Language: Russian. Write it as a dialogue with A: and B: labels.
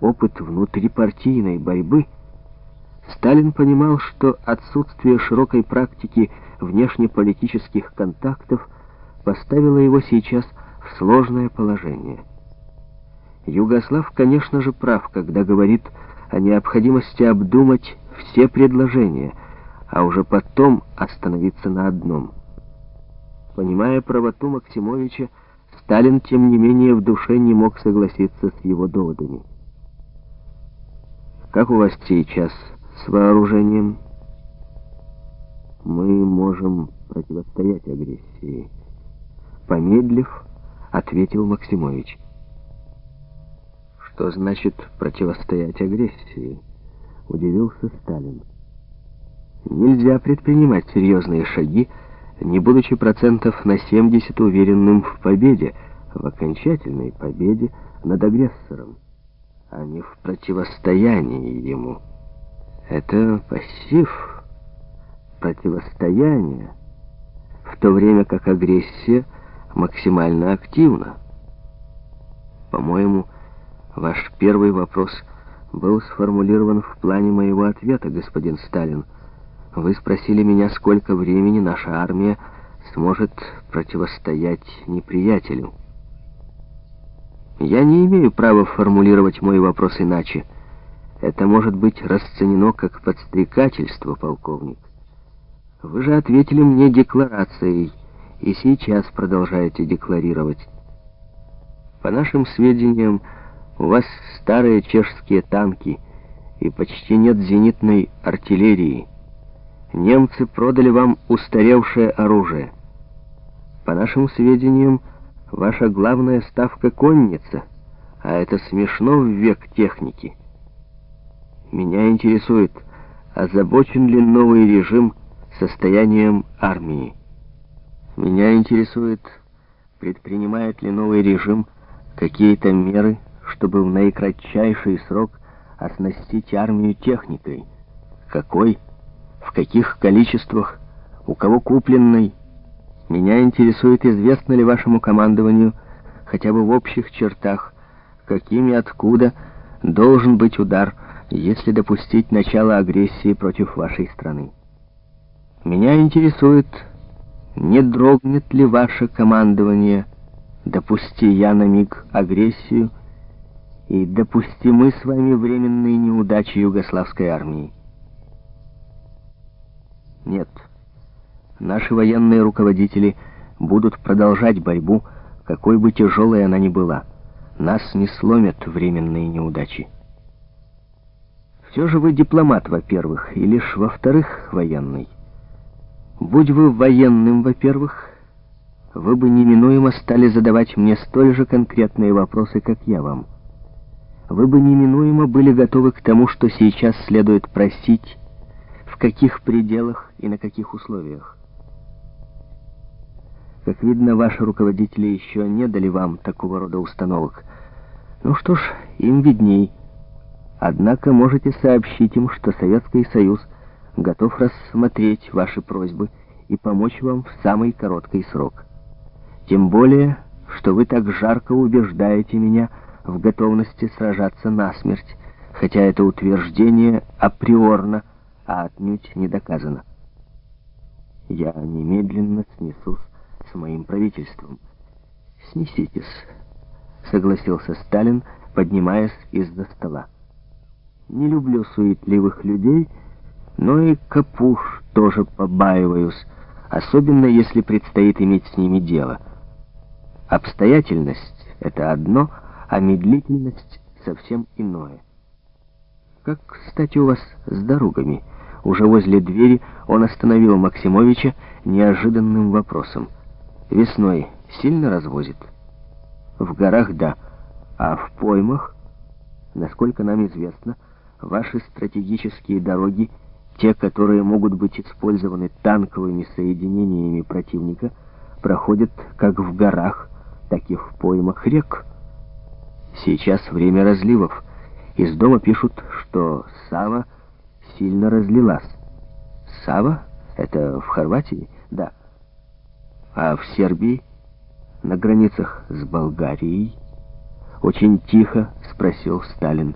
A: опыт внутрипартийной борьбы, Сталин понимал, что отсутствие широкой практики внешнеполитических контактов поставило его сейчас в сложное положение. Югослав, конечно же, прав, когда говорит о необходимости обдумать все предложения, а уже потом остановиться на одном. Понимая правоту Максимовича, Сталин, тем не менее, в душе не мог согласиться с его доводами. «Как у вас сейчас с вооружением?» «Мы можем противостоять агрессии», — помедлив, ответил Максимович. «Что значит противостоять агрессии?» — удивился Сталин. «Нельзя предпринимать серьезные шаги, не будучи процентов на 70 уверенным в победе, в окончательной победе над агрессором, а не в противостоянии ему. Это пассив, противостояние, в то время как агрессия максимально активна. По-моему, Ваш первый вопрос был сформулирован в плане моего ответа, господин Сталин. Вы спросили меня, сколько времени наша армия сможет противостоять неприятелю. Я не имею права формулировать мой вопрос иначе. Это может быть расценено как подстрекательство, полковник. Вы же ответили мне декларацией, и сейчас продолжаете декларировать. По нашим сведениям, у вас старые чешские танки, и почти нет зенитной артиллерии. Немцы продали вам устаревшее оружие. По нашим сведениям, ваша главная ставка — конница, а это смешно в век техники. Меня интересует, озабочен ли новый режим состоянием армии. Меня интересует, предпринимает ли новый режим какие-то меры, чтобы в наикратчайший срок оснастить армию техникой. Какой? В каких количествах? У кого купленной? Меня интересует, известно ли вашему командованию, хотя бы в общих чертах, какими откуда должен быть удар, если допустить начало агрессии против вашей страны. Меня интересует, не дрогнет ли ваше командование, допусти я на миг агрессию, и допустимы с вами временные неудачи югославской армии. Нет, наши военные руководители будут продолжать борьбу, какой бы тяжелой она ни была. Нас не сломят временные неудачи. Все же вы дипломат, во-первых, и лишь во-вторых военный. Будь вы военным, во-первых, вы бы неминуемо стали задавать мне столь же конкретные вопросы, как я вам вы бы неминуемо были готовы к тому, что сейчас следует просить, в каких пределах и на каких условиях. Как видно, ваши руководители еще не дали вам такого рода установок. Ну что ж, им видней. Однако можете сообщить им, что Советский Союз готов рассмотреть ваши просьбы и помочь вам в самый короткий срок. Тем более, что вы так жарко убеждаете меня, в готовности сражаться насмерть, хотя это утверждение априорно, а отнюдь не доказано. Я немедленно снесусь с моим правительством. «Снеситесь», — согласился Сталин, поднимаясь из-за стола. «Не люблю суетливых людей, но и капуш тоже побаиваюсь, особенно если предстоит иметь с ними дело. Обстоятельность — это одно — а медлительность совсем иное. Как, кстати, у вас с дорогами? Уже возле двери он остановил Максимовича неожиданным вопросом. Весной сильно развозит? В горах — да, а в поймах, насколько нам известно, ваши стратегические дороги, те, которые могут быть использованы танковыми соединениями противника, проходят как в горах, так и в поймах рек. Сейчас время разливов. Из дома пишут, что Сава сильно разлилась. Сава? Это в Хорватии? Да. А в Сербии? На границах с Болгарией? Очень тихо спросил Сталин.